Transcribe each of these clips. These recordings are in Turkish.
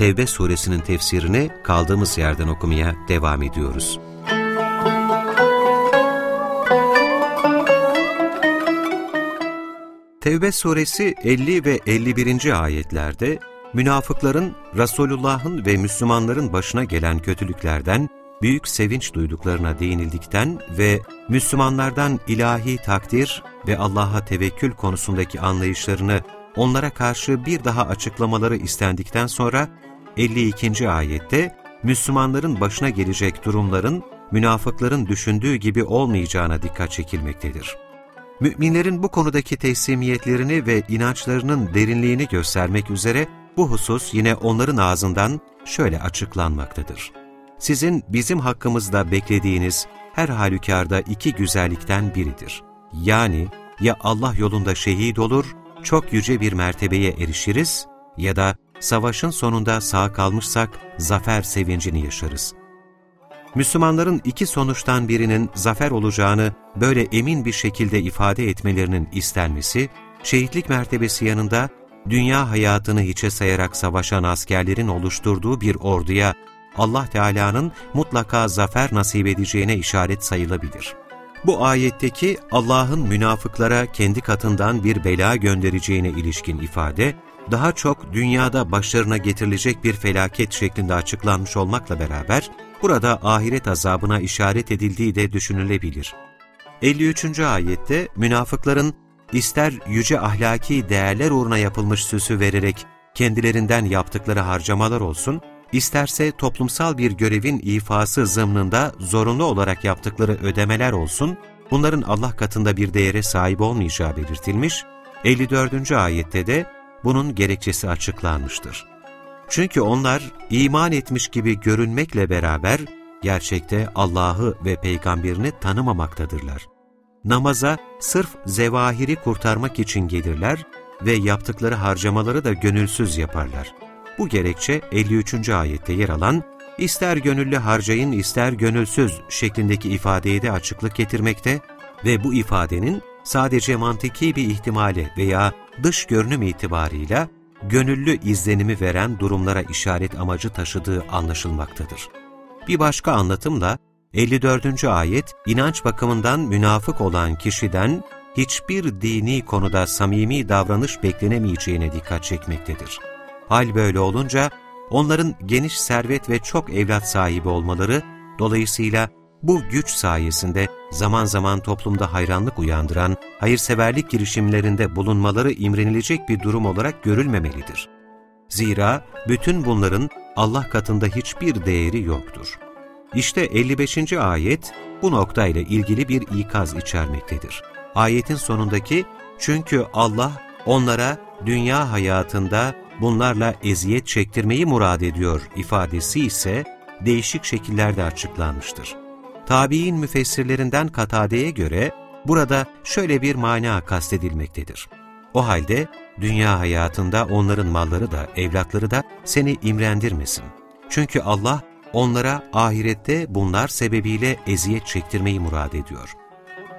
Tevbe suresinin tefsirini kaldığımız yerden okumaya devam ediyoruz. Tevbe suresi 50 ve 51. ayetlerde münafıkların Resulullah'ın ve Müslümanların başına gelen kötülüklerden büyük sevinç duyduklarına değinildikten ve Müslümanlardan ilahi takdir ve Allah'a tevekkül konusundaki anlayışlarını onlara karşı bir daha açıklamaları istendikten sonra 52. ayette Müslümanların başına gelecek durumların münafıkların düşündüğü gibi olmayacağına dikkat çekilmektedir. Müminlerin bu konudaki teslimiyetlerini ve inançlarının derinliğini göstermek üzere bu husus yine onların ağzından şöyle açıklanmaktadır. Sizin bizim hakkımızda beklediğiniz her halükarda iki güzellikten biridir. Yani ya Allah yolunda şehit olur, çok yüce bir mertebeye erişiriz ya da savaşın sonunda sağ kalmışsak zafer sevincini yaşarız. Müslümanların iki sonuçtan birinin zafer olacağını böyle emin bir şekilde ifade etmelerinin istenmesi, şehitlik mertebesi yanında dünya hayatını hiçe sayarak savaşan askerlerin oluşturduğu bir orduya Allah Teala'nın mutlaka zafer nasip edeceğine işaret sayılabilir. Bu ayetteki Allah'ın münafıklara kendi katından bir bela göndereceğine ilişkin ifade, daha çok dünyada başlarına getirilecek bir felaket şeklinde açıklanmış olmakla beraber, burada ahiret azabına işaret edildiği de düşünülebilir. 53. ayette münafıkların ister yüce ahlaki değerler uğruna yapılmış süsü vererek kendilerinden yaptıkları harcamalar olsun, isterse toplumsal bir görevin ifası zımnında zorunlu olarak yaptıkları ödemeler olsun, bunların Allah katında bir değere sahip olmayacağı belirtilmiş, 54. ayette de bunun gerekçesi açıklanmıştır. Çünkü onlar iman etmiş gibi görünmekle beraber gerçekte Allah'ı ve peygamberini tanımamaktadırlar. Namaza sırf zevahiri kurtarmak için gelirler ve yaptıkları harcamaları da gönülsüz yaparlar. Bu gerekçe 53. ayette yer alan ister gönüllü harcayın ister gönülsüz şeklindeki ifadeye de açıklık getirmekte ve bu ifadenin sadece mantıki bir ihtimale veya dış görünüm itibarıyla gönüllü izlenimi veren durumlara işaret amacı taşıdığı anlaşılmaktadır. Bir başka anlatımla 54. ayet inanç bakımından münafık olan kişiden hiçbir dini konuda samimi davranış beklenemeyeceğine dikkat çekmektedir. Hal böyle olunca onların geniş servet ve çok evlat sahibi olmaları, dolayısıyla bu güç sayesinde zaman zaman toplumda hayranlık uyandıran hayırseverlik girişimlerinde bulunmaları imrenilecek bir durum olarak görülmemelidir. Zira bütün bunların Allah katında hiçbir değeri yoktur. İşte 55. ayet bu noktayla ilgili bir ikaz içermektedir. Ayetin sonundaki çünkü Allah onlara dünya hayatında bunlarla eziyet çektirmeyi murad ediyor ifadesi ise değişik şekillerde açıklanmıştır. Tabi'in müfessirlerinden Katade'ye göre burada şöyle bir mana kastedilmektedir. O halde dünya hayatında onların malları da evlatları da seni imrendirmesin. Çünkü Allah onlara ahirette bunlar sebebiyle eziyet çektirmeyi murad ediyor.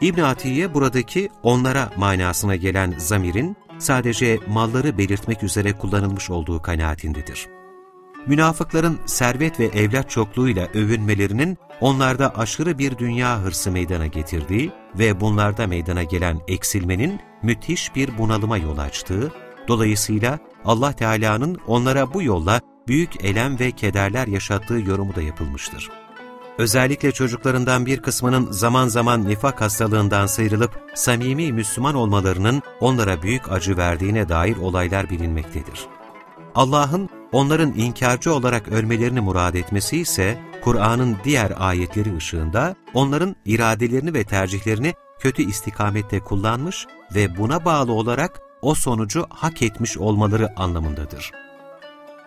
İbn Atiye buradaki onlara manasına gelen zamirin sadece malları belirtmek üzere kullanılmış olduğu kanaatindedir. Münafıkların servet ve evlat çokluğuyla övünmelerinin onlarda aşırı bir dünya hırsı meydana getirdiği ve bunlarda meydana gelen eksilmenin müthiş bir bunalıma yol açtığı, dolayısıyla Allah Teala'nın onlara bu yolla büyük elem ve kederler yaşattığı yorumu da yapılmıştır. Özellikle çocuklarından bir kısmının zaman zaman nifak hastalığından sıyrılıp samimi Müslüman olmalarının onlara büyük acı verdiğine dair olaylar bilinmektedir. Allah'ın onların inkarcı olarak ölmelerini murad etmesi ise Kur'an'ın diğer ayetleri ışığında onların iradelerini ve tercihlerini kötü istikamette kullanmış ve buna bağlı olarak o sonucu hak etmiş olmaları anlamındadır.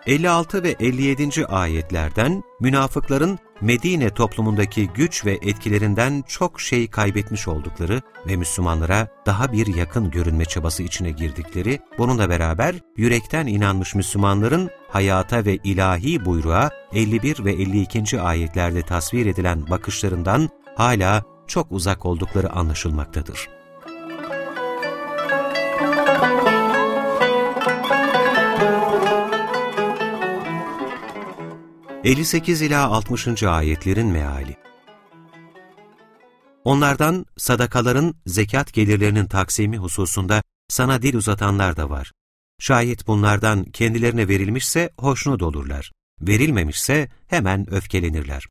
56 ve 57. ayetlerden münafıkların Medine toplumundaki güç ve etkilerinden çok şey kaybetmiş oldukları ve Müslümanlara daha bir yakın görünme çabası içine girdikleri, bununla beraber yürekten inanmış Müslümanların hayata ve ilahi buyruğa 51 ve 52. ayetlerde tasvir edilen bakışlarından hala çok uzak oldukları anlaşılmaktadır. 58 ila 60. ayetlerin meali. Onlardan sadakaların zekat gelirlerinin taksimi hususunda sana dil uzatanlar da var. Şayet bunlardan kendilerine verilmişse hoşnut olurlar. Verilmemişse hemen öfkelenirler.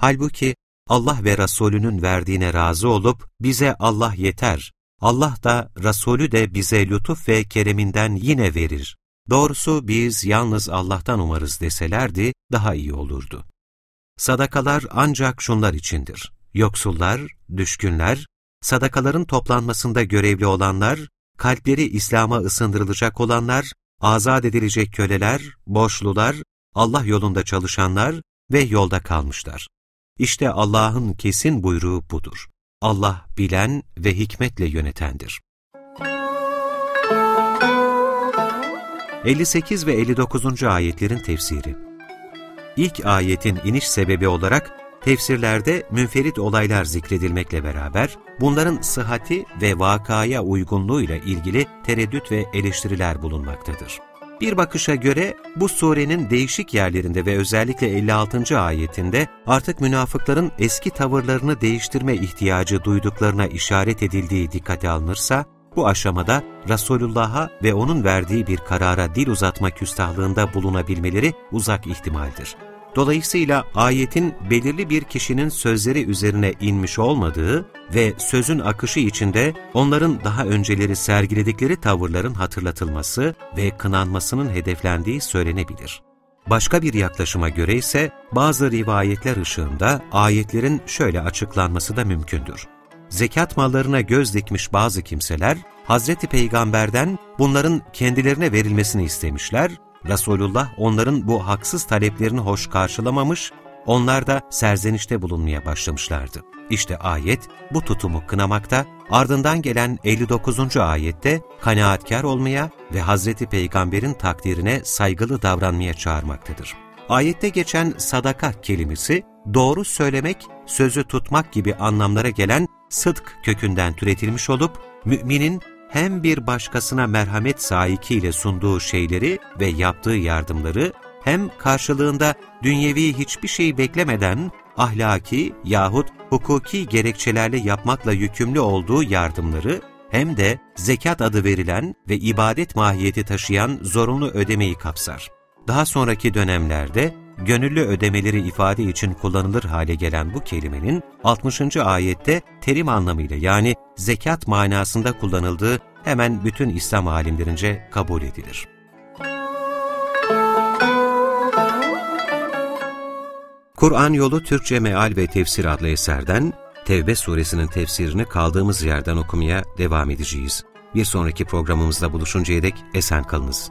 Halbuki Allah ve Resulünün verdiğine razı olup bize Allah yeter, Allah da Resulü de bize lütuf ve kereminden yine verir Doğrusu biz yalnız Allah'tan umarız deselerdi daha iyi olurdu. Sadakalar ancak şunlar içindir. Yoksullar, düşkünler, sadakaların toplanmasında görevli olanlar, kalpleri İslam'a ısındırılacak olanlar, azat edilecek köleler, borçlular, Allah yolunda çalışanlar ve yolda kalmışlar. İşte Allah'ın kesin buyruğu budur. Allah bilen ve hikmetle yönetendir. 58 ve 59. ayetlerin tefsiri İlk ayetin iniş sebebi olarak tefsirlerde münferit olaylar zikredilmekle beraber bunların sıhhati ve vakaya uygunluğuyla ilgili tereddüt ve eleştiriler bulunmaktadır. Bir bakışa göre bu surenin değişik yerlerinde ve özellikle 56. ayetinde artık münafıkların eski tavırlarını değiştirme ihtiyacı duyduklarına işaret edildiği dikkate alınırsa, bu aşamada Resulullah'a ve onun verdiği bir karara dil uzatma küstahlığında bulunabilmeleri uzak ihtimaldir. Dolayısıyla ayetin belirli bir kişinin sözleri üzerine inmiş olmadığı ve sözün akışı içinde onların daha önceleri sergiledikleri tavırların hatırlatılması ve kınanmasının hedeflendiği söylenebilir. Başka bir yaklaşıma göre ise bazı rivayetler ışığında ayetlerin şöyle açıklanması da mümkündür zekat mallarına göz dikmiş bazı kimseler, Hazreti Peygamber'den bunların kendilerine verilmesini istemişler, Resulullah onların bu haksız taleplerini hoş karşılamamış, onlar da serzenişte bulunmaya başlamışlardı. İşte ayet bu tutumu kınamakta, ardından gelen 59. ayette kanaatkar olmaya ve Hazreti Peygamber'in takdirine saygılı davranmaya çağırmaktadır. Ayette geçen sadaka kelimesi, doğru söylemek, sözü tutmak gibi anlamlara gelen sıdk kökünden türetilmiş olup, müminin hem bir başkasına merhamet sahikiyle sunduğu şeyleri ve yaptığı yardımları, hem karşılığında dünyevi hiçbir şey beklemeden ahlaki yahut hukuki gerekçelerle yapmakla yükümlü olduğu yardımları, hem de zekat adı verilen ve ibadet mahiyeti taşıyan zorunlu ödemeyi kapsar. Daha sonraki dönemlerde gönüllü ödemeleri ifade için kullanılır hale gelen bu kelimenin 60. ayette terim anlamıyla yani zekat manasında kullanıldığı hemen bütün İslam alimlerince kabul edilir. Kur'an Yolu Türkçe Meal ve Tefsir adlı eserden Tevbe suresinin tefsirini kaldığımız yerden okumaya devam edeceğiz. Bir sonraki programımızda buluşuncaya dek esen kalınız.